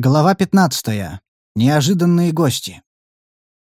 Глава 15. Неожиданные гости.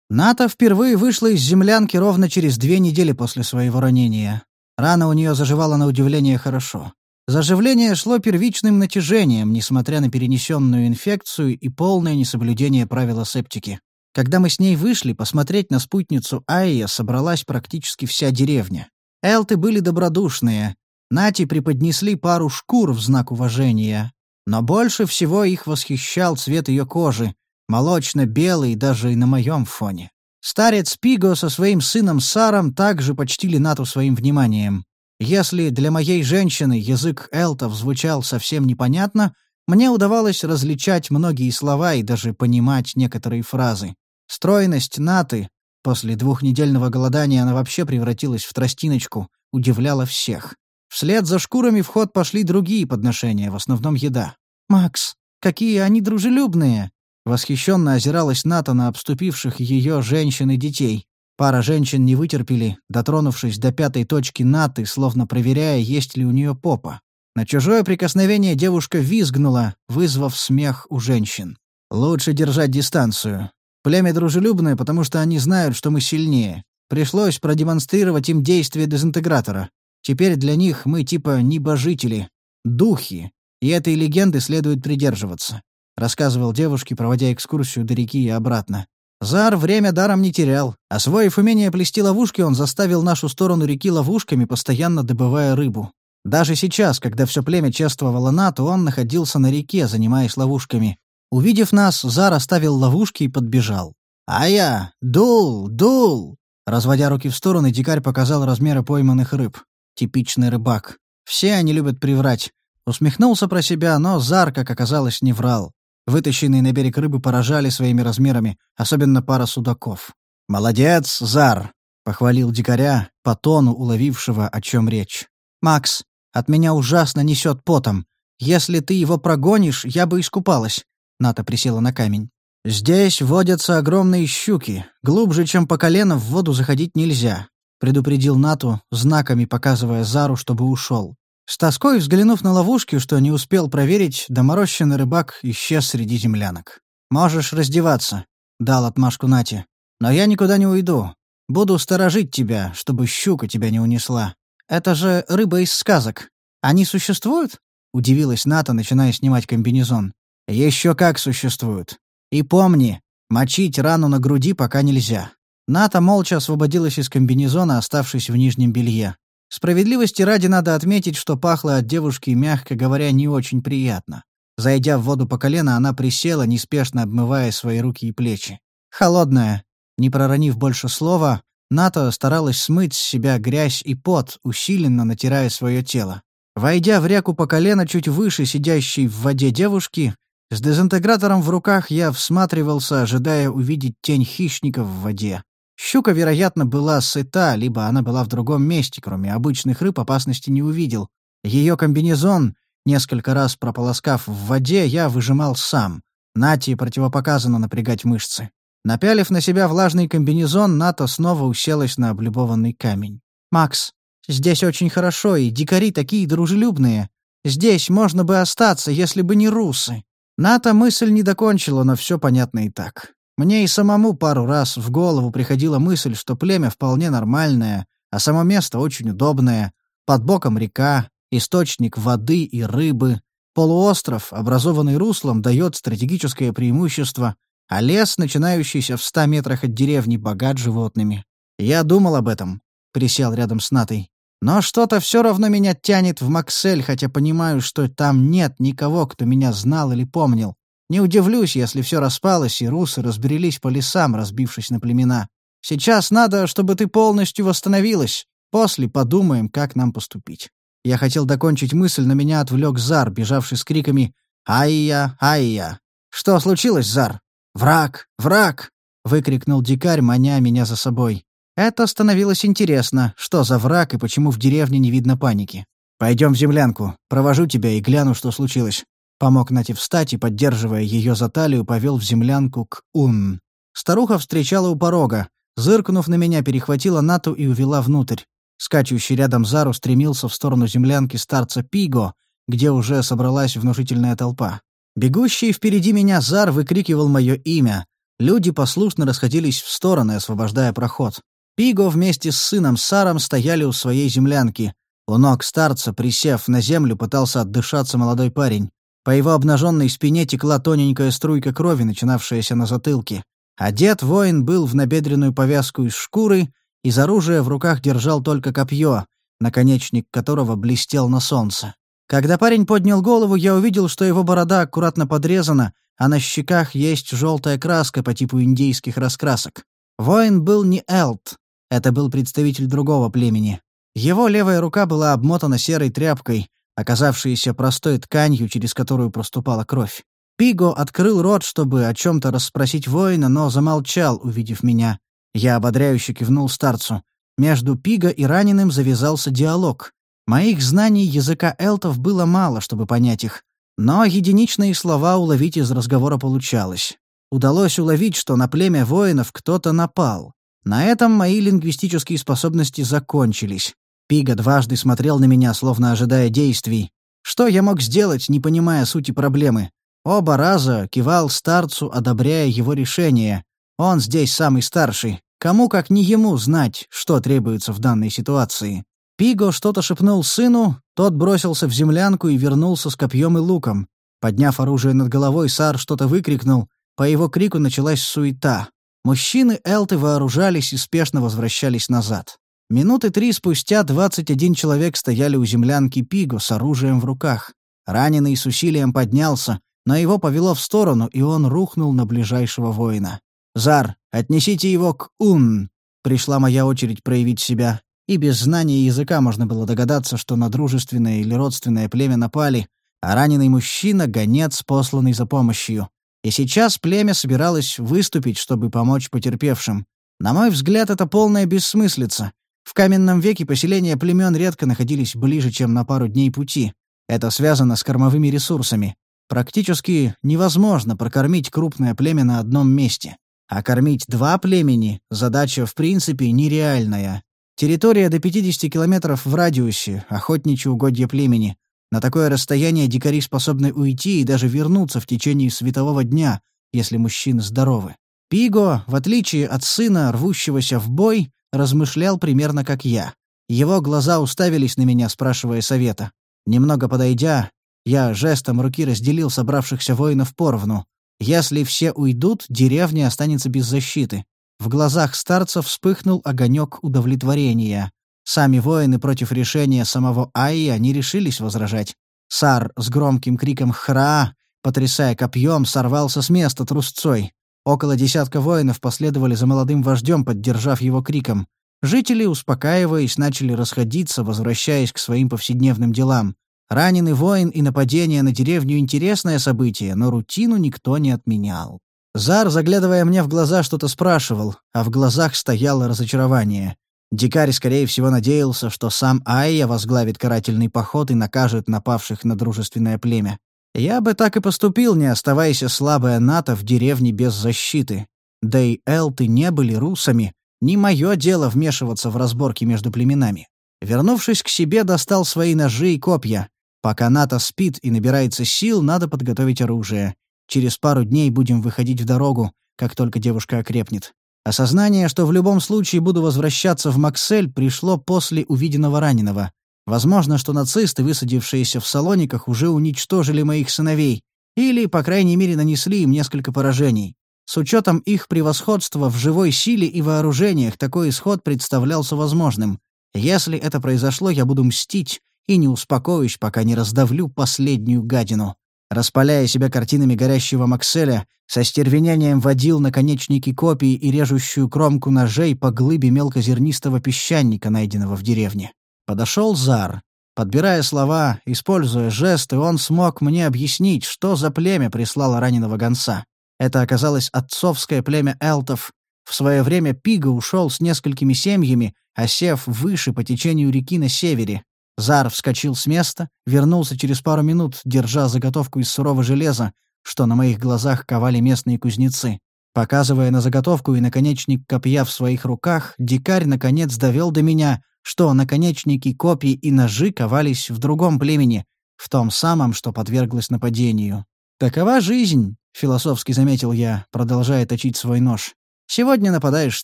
Ната впервые вышла из землянки ровно через две недели после своего ранения. Рана у нее заживала на удивление хорошо. Заживление шло первичным натяжением, несмотря на перенесенную инфекцию и полное несоблюдение правила септики. Когда мы с ней вышли, посмотреть на спутницу Айя собралась практически вся деревня. Элты были добродушные. Нати преподнесли пару шкур в знак уважения, но больше всего их восхищал цвет ее кожи, молочно-белый даже и на моем фоне. Старец Пиго со своим сыном Саром также почтили Нату своим вниманием. Если для моей женщины язык элтов звучал совсем непонятно, мне удавалось различать многие слова и даже понимать некоторые фразы. Стройность Наты, после двухнедельного голодания она вообще превратилась в тростиночку, удивляла всех. Вслед за шкурами в ход пошли другие подношения, в основном еда. «Макс, какие они дружелюбные!» Восхищенно озиралась Ната на обступивших ее женщин и детей. Пара женщин не вытерпели, дотронувшись до пятой точки Наты, словно проверяя, есть ли у нее попа. На чужое прикосновение девушка визгнула, вызвав смех у женщин. «Лучше держать дистанцию. Племя дружелюбное, потому что они знают, что мы сильнее. Пришлось продемонстрировать им действие дезинтегратора. Теперь для них мы типа небожители, духи, и этой легенды следует придерживаться», — рассказывал девушке, проводя экскурсию до реки и обратно. Зар время даром не терял. Освоив умение плести ловушки, он заставил нашу сторону реки ловушками, постоянно добывая рыбу. Даже сейчас, когда все племя чествовало НАТО, он находился на реке, занимаясь ловушками. Увидев нас, Зар оставил ловушки и подбежал. «А я! Дул! Дул!» Разводя руки в стороны, дикарь показал размеры пойманных рыб. Типичный рыбак. Все они любят приврать. Усмехнулся про себя, но Зар, как оказалось, не врал. Вытащенные на берег рыбы поражали своими размерами, особенно пара судаков. «Молодец, Зар!» — похвалил дикаря, по тону уловившего, о чем речь. «Макс, от меня ужасно несет потом. Если ты его прогонишь, я бы искупалась». Ната присела на камень. «Здесь водятся огромные щуки. Глубже, чем по колено, в воду заходить нельзя предупредил Нату, знаками показывая Зару, чтобы ушел. С тоской взглянув на ловушки, что не успел проверить, доморощенный рыбак исчез среди землянок. «Можешь раздеваться», — дал отмашку Нате. «Но я никуда не уйду. Буду сторожить тебя, чтобы щука тебя не унесла. Это же рыба из сказок. Они существуют?» — удивилась Ната, начиная снимать комбинезон. «Еще как существуют. И помни, мочить рану на груди пока нельзя. Ната молча освободилась из комбинезона, оставшись в нижнем белье. Справедливости ради надо отметить, что пахло от девушки, мягко говоря, не очень приятно. Зайдя в воду по колено, она присела, неспешно обмывая свои руки и плечи. Холодная. Не проронив больше слова, Ната старалась смыть с себя грязь и пот, усиленно натирая свое тело. Войдя в реку по колено чуть выше сидящей в воде девушки, с дезинтегратором в руках я всматривался, ожидая увидеть тень хищника в воде. Щука, вероятно, была сыта, либо она была в другом месте, кроме обычных рыб, опасности не увидел. Ее комбинезон, несколько раз прополоскав в воде, я выжимал сам. Нати противопоказано напрягать мышцы. Напялив на себя влажный комбинезон, Ната снова уселась на облюбованный камень. «Макс, здесь очень хорошо, и дикари такие дружелюбные. Здесь можно бы остаться, если бы не русы». Ната мысль не докончила, но все понятно и так. Мне и самому пару раз в голову приходила мысль, что племя вполне нормальное, а само место очень удобное. Под боком река, источник воды и рыбы. Полуостров, образованный руслом, дает стратегическое преимущество, а лес, начинающийся в ста метрах от деревни, богат животными. Я думал об этом, присел рядом с Натой. Но что-то все равно меня тянет в Максель, хотя понимаю, что там нет никого, кто меня знал или помнил. Не удивлюсь, если все распалось, и русы разбрелись по лесам, разбившись на племена. Сейчас надо, чтобы ты полностью восстановилась. После подумаем, как нам поступить». Я хотел докончить мысль, но меня отвлек Зар, бежавший с криками «Ай-я! Ай-я!» «Что случилось, Зар?» «Враг! Враг!» — выкрикнул дикарь, маня меня за собой. Это становилось интересно, что за враг и почему в деревне не видно паники. «Пойдем в землянку. Провожу тебя и гляну, что случилось». Помог Нате встать и, поддерживая ее за талию, повел в землянку к Ун. Старуха встречала у порога. Зыркнув на меня, перехватила Нату и увела внутрь. Скачущий рядом Зару стремился в сторону землянки старца Пиго, где уже собралась внушительная толпа. Бегущий впереди меня Зар выкрикивал мое имя. Люди послушно расходились в стороны, освобождая проход. Пиго вместе с сыном Саром стояли у своей землянки. У ног старца, присев на землю, пытался отдышаться молодой парень. По его обнаженной спине текла тоненькая струйка крови, начинавшаяся на затылке. Одет воин был в набедренную повязку из шкуры, из оружия в руках держал только копье, наконечник которого блестел на солнце. Когда парень поднял голову, я увидел, что его борода аккуратно подрезана, а на щеках есть желтая краска по типу индейских раскрасок. Воин был не Элт, это был представитель другого племени. Его левая рука была обмотана серой тряпкой, оказавшейся простой тканью, через которую проступала кровь. Пиго открыл рот, чтобы о чем-то расспросить воина, но замолчал, увидев меня. Я ободряюще кивнул старцу. Между Пиго и раненым завязался диалог. Моих знаний языка элтов было мало, чтобы понять их. Но единичные слова уловить из разговора получалось. Удалось уловить, что на племя воинов кто-то напал. На этом мои лингвистические способности закончились. Пига дважды смотрел на меня, словно ожидая действий. Что я мог сделать, не понимая сути проблемы? Оба раза кивал старцу, одобряя его решение. Он здесь самый старший. Кому, как не ему, знать, что требуется в данной ситуации. Пиго что-то шепнул сыну, тот бросился в землянку и вернулся с копьем и луком. Подняв оружие над головой, Сар что-то выкрикнул. По его крику началась суета. Мужчины Элты вооружались и спешно возвращались назад. Минуты три спустя 21 человек стояли у землянки Пиго с оружием в руках. Раненый с усилием поднялся, но его повело в сторону, и он рухнул на ближайшего воина. «Зар, отнесите его к Ун!» Пришла моя очередь проявить себя. И без знания языка можно было догадаться, что на дружественное или родственное племя напали, а раненый мужчина — гонец, посланный за помощью. И сейчас племя собиралось выступить, чтобы помочь потерпевшим. На мой взгляд, это полная бессмыслица. В каменном веке поселения племен редко находились ближе, чем на пару дней пути. Это связано с кормовыми ресурсами. Практически невозможно прокормить крупное племя на одном месте. А кормить два племени – задача в принципе нереальная. Территория до 50 километров в радиусе, охотничьи угодья племени. На такое расстояние дикари способны уйти и даже вернуться в течение светового дня, если мужчины здоровы. Пиго, в отличие от сына, рвущегося в бой, размышлял примерно как я. Его глаза уставились на меня, спрашивая совета. Немного подойдя, я жестом руки разделил собравшихся воинов поровну. Если все уйдут, деревня останется без защиты. В глазах старца вспыхнул огонек удовлетворения. Сами воины против решения самого Аи не решились возражать. Сар с громким криком «Хра!», потрясая копьем, сорвался с места трусцой. Около десятка воинов последовали за молодым вождем, поддержав его криком. Жители, успокаиваясь, начали расходиться, возвращаясь к своим повседневным делам. Раненый воин и нападение на деревню — интересное событие, но рутину никто не отменял. Зар, заглядывая мне в глаза, что-то спрашивал, а в глазах стояло разочарование. Дикарь, скорее всего, надеялся, что сам Айя возглавит карательный поход и накажет напавших на дружественное племя. Я бы так и поступил, не оставаясь слабая НАТО в деревне без защиты. Да и элты не были русами, не мое дело вмешиваться в разборки между племенами. Вернувшись к себе, достал свои ножи и копья. Пока НАТО спит и набирается сил, надо подготовить оружие. Через пару дней будем выходить в дорогу, как только девушка окрепнет. Осознание, что в любом случае буду возвращаться в Максель, пришло после увиденного раненого. Возможно, что нацисты, высадившиеся в Салониках, уже уничтожили моих сыновей, или, по крайней мере, нанесли им несколько поражений. С учетом их превосходства в живой силе и вооружениях такой исход представлялся возможным. Если это произошло, я буду мстить и не успокоюсь, пока не раздавлю последнюю гадину. Распаляя себя картинами горящего Макселя, со стервенением водил наконечники копий и режущую кромку ножей по глыбе мелкозернистого песчаника, найденного в деревне. Подошел Зар. Подбирая слова, используя жесты, он смог мне объяснить, что за племя прислало раненого гонца. Это оказалось отцовское племя элтов. В свое время Пига ушел с несколькими семьями, осев выше по течению реки на севере. Зар вскочил с места, вернулся через пару минут, держа заготовку из сурового железа, что на моих глазах ковали местные кузнецы. Показывая на заготовку и наконечник копья в своих руках, дикарь наконец довел до меня, что наконечники копий и ножи ковались в другом племени, в том самом, что подверглось нападению. «Такова жизнь», — философски заметил я, продолжая точить свой нож. «Сегодня нападаешь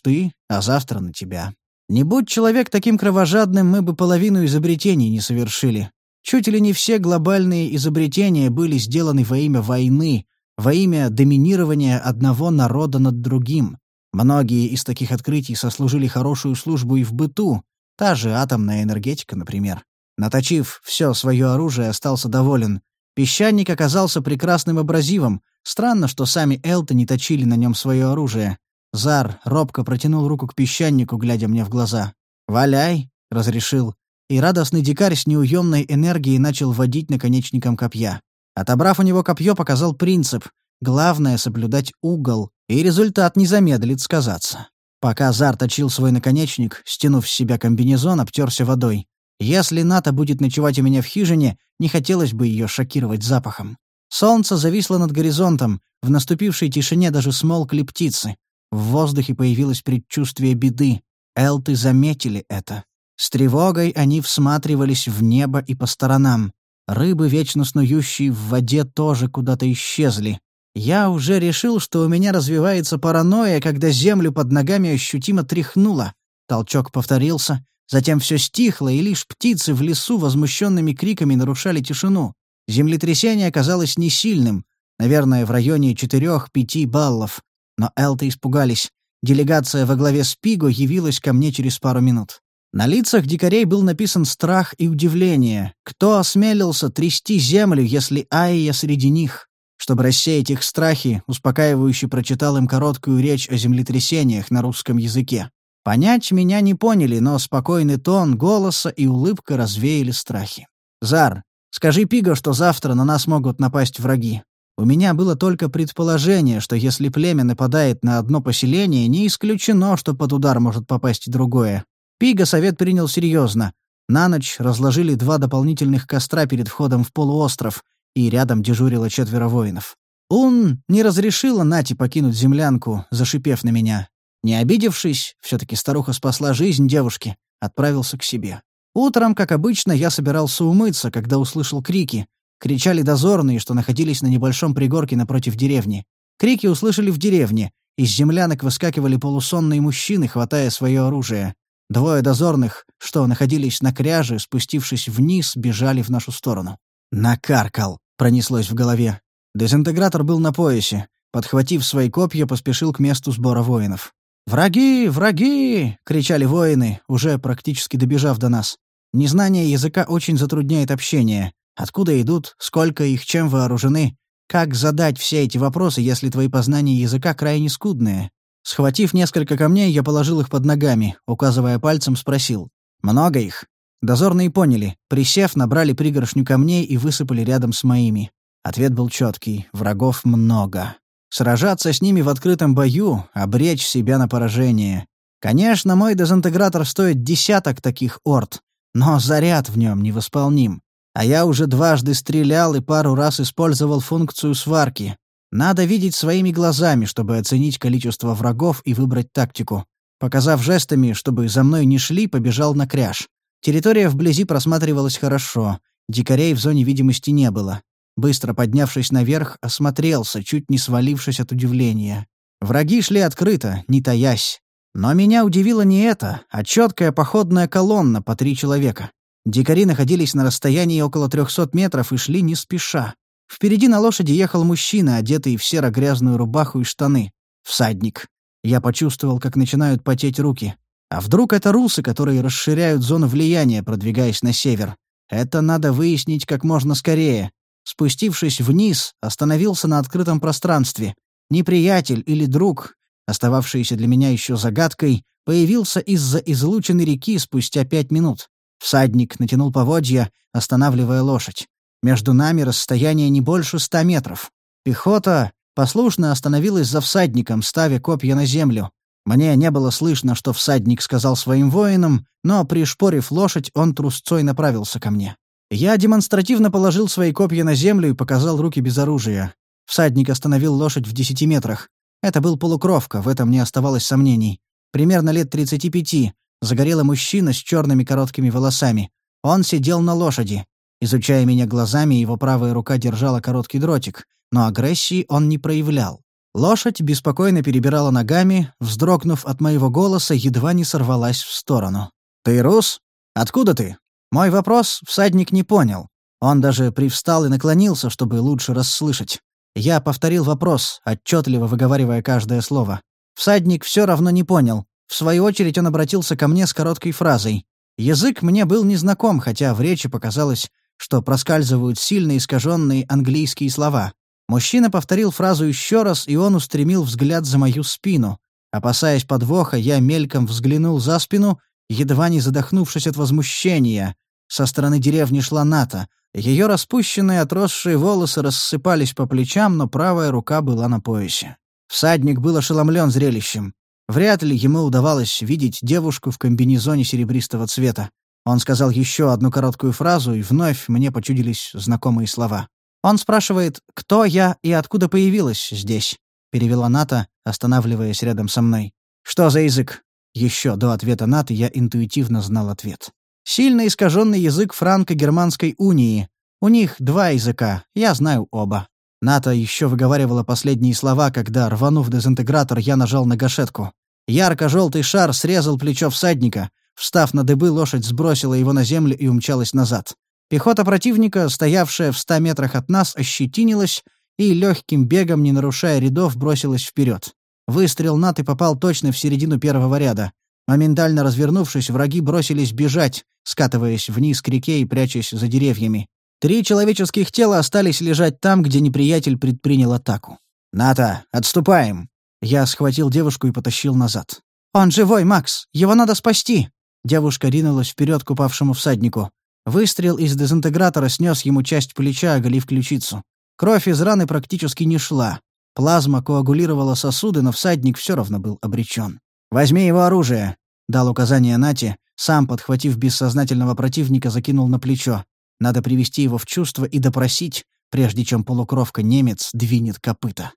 ты, а завтра на тебя. Не будь человек таким кровожадным, мы бы половину изобретений не совершили. Чуть ли не все глобальные изобретения были сделаны во имя войны, во имя доминирования одного народа над другим. Многие из таких открытий сослужили хорошую службу и в быту, та же атомная энергетика, например. Наточив все свое оружие, остался доволен. Песчаник оказался прекрасным абразивом. Странно, что сами Элты не точили на нем свое оружие. Зар робко протянул руку к песчанику, глядя мне в глаза. «Валяй», — разрешил и радостный дикарь с неуемной энергией начал водить наконечником копья. Отобрав у него копье, показал принцип. Главное — соблюдать угол, и результат не замедлит сказаться. Пока Зар точил свой наконечник, стянув с себя комбинезон, обтерся водой. Если Ната будет ночевать у меня в хижине, не хотелось бы ее шокировать запахом. Солнце зависло над горизонтом, в наступившей тишине даже смолкли птицы. В воздухе появилось предчувствие беды. Элты заметили это. С тревогой они всматривались в небо и по сторонам. Рыбы, вечно снующие в воде, тоже куда-то исчезли. Я уже решил, что у меня развивается паранойя, когда землю под ногами ощутимо тряхнуло. Толчок повторился, затем все стихло, и лишь птицы в лесу возмущенными криками нарушали тишину. Землетрясение оказалось не сильным, наверное, в районе 4-5 баллов. Но элты испугались. Делегация во главе с Пиго явилась ко мне через пару минут. На лицах дикарей был написан страх и удивление. Кто осмелился трясти землю, если Айя среди них? Чтобы рассеять их страхи, успокаивающе прочитал им короткую речь о землетрясениях на русском языке. Понять меня не поняли, но спокойный тон голоса и улыбка развеяли страхи. «Зар, скажи Пиго, что завтра на нас могут напасть враги. У меня было только предположение, что если племя нападает на одно поселение, не исключено, что под удар может попасть другое. Пига совет принял серьезно. На ночь разложили два дополнительных костра перед входом в полуостров, и рядом дежурило четверо воинов. Ун не разрешила Нати покинуть землянку, зашипев на меня. Не обидевшись, все-таки старуха спасла жизнь девушки, отправился к себе. Утром, как обычно, я собирался умыться, когда услышал крики. Кричали дозорные, что находились на небольшом пригорке напротив деревни. Крики услышали в деревне. Из землянок выскакивали полусонные мужчины, хватая свое оружие. Двое дозорных, что находились на кряже, спустившись вниз, бежали в нашу сторону. «Накаркал!» — пронеслось в голове. Дезинтегратор был на поясе. Подхватив свои копья, поспешил к месту сбора воинов. «Враги! Враги!» — кричали воины, уже практически добежав до нас. Незнание языка очень затрудняет общение. Откуда идут, сколько их, чем вооружены? Как задать все эти вопросы, если твои познания языка крайне скудные? Схватив несколько камней, я положил их под ногами, указывая пальцем, спросил. «Много их?» Дозорные поняли. Присев, набрали пригоршню камней и высыпали рядом с моими. Ответ был четкий. Врагов много. Сражаться с ними в открытом бою, обречь себя на поражение. Конечно, мой дезинтегратор стоит десяток таких орд, но заряд в нем невосполним. А я уже дважды стрелял и пару раз использовал функцию сварки. Надо видеть своими глазами, чтобы оценить количество врагов и выбрать тактику. Показав жестами, чтобы за мной не шли, побежал на кряж. Территория вблизи просматривалась хорошо. Дикарей в зоне видимости не было. Быстро поднявшись наверх, осмотрелся, чуть не свалившись от удивления. Враги шли открыто, не таясь. Но меня удивило не это, а четкая походная колонна по три человека. Дикари находились на расстоянии около трехсот метров и шли не спеша. Впереди на лошади ехал мужчина, одетый в серо-грязную рубаху и штаны. Всадник. Я почувствовал, как начинают потеть руки. А вдруг это русы, которые расширяют зону влияния, продвигаясь на север? Это надо выяснить как можно скорее. Спустившись вниз, остановился на открытом пространстве. Неприятель или друг, остававшийся для меня еще загадкой, появился из-за излученной реки спустя пять минут. Всадник натянул поводья, останавливая лошадь. Между нами расстояние не больше ста метров. Пехота послушно остановилась за всадником, ставя копья на землю. Мне не было слышно, что всадник сказал своим воинам, но, пришпорив лошадь, он трусцой направился ко мне. Я демонстративно положил свои копья на землю и показал руки без оружия. Всадник остановил лошадь в десяти метрах. Это был полукровка, в этом не оставалось сомнений. Примерно лет тридцати пяти. Загорелый мужчина с черными короткими волосами. Он сидел на лошади. Изучая меня глазами, его правая рука держала короткий дротик. но агрессии он не проявлял. Лошадь беспокойно перебирала ногами, вздрогнув от моего голоса, едва не сорвалась в сторону. «Ты рус? Откуда ты?» Мой вопрос всадник не понял. Он даже привстал и наклонился, чтобы лучше расслышать. Я повторил вопрос, отчетливо выговаривая каждое слово. Всадник все равно не понял. В свою очередь он обратился ко мне с короткой фразой. Язык мне был незнаком, хотя в речи показалось, что проскальзывают сильно искаженные английские слова. Мужчина повторил фразу еще раз, и он устремил взгляд за мою спину. Опасаясь подвоха, я мельком взглянул за спину, едва не задохнувшись от возмущения. Со стороны деревни шла Ната. Ее распущенные отросшие волосы рассыпались по плечам, но правая рука была на поясе. Всадник был ошеломлен зрелищем. Вряд ли ему удавалось видеть девушку в комбинезоне серебристого цвета. Он сказал еще одну короткую фразу, и вновь мне почудились знакомые слова. Он спрашивает, кто я и откуда появилась здесь, перевела Ната, останавливаясь рядом со мной. Что за язык? Еще до ответа Наты я интуитивно знал ответ. Сильно искаженный язык франко-германской унии. У них два языка, я знаю оба. Ната еще выговаривала последние слова, когда, рванув дезинтегратор, я нажал на гашетку. Ярко-желтый шар срезал плечо всадника. Встав на дыбы, лошадь сбросила его на землю и умчалась назад. Пехота противника, стоявшая в ста метрах от нас, ощетинилась и легким бегом, не нарушая рядов, бросилась вперед. Выстрел Наты попал точно в середину первого ряда. Моментально развернувшись, враги бросились бежать, скатываясь вниз к реке и прячась за деревьями. Три человеческих тела остались лежать там, где неприятель предпринял атаку. «Ната, отступаем!» Я схватил девушку и потащил назад. «Он живой, Макс! Его надо спасти!» Девушка ринулась вперед к упавшему всаднику. Выстрел из дезинтегратора снес ему часть плеча, оголив ключицу. Кровь из раны практически не шла. Плазма коагулировала сосуды, но всадник все равно был обречен. «Возьми его оружие», — дал указание Нати, сам, подхватив бессознательного противника, закинул на плечо. Надо привести его в чувство и допросить, прежде чем полукровка-немец двинет копыта.